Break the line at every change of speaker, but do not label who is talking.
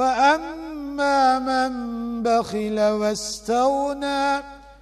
وأما من بخل واستغنى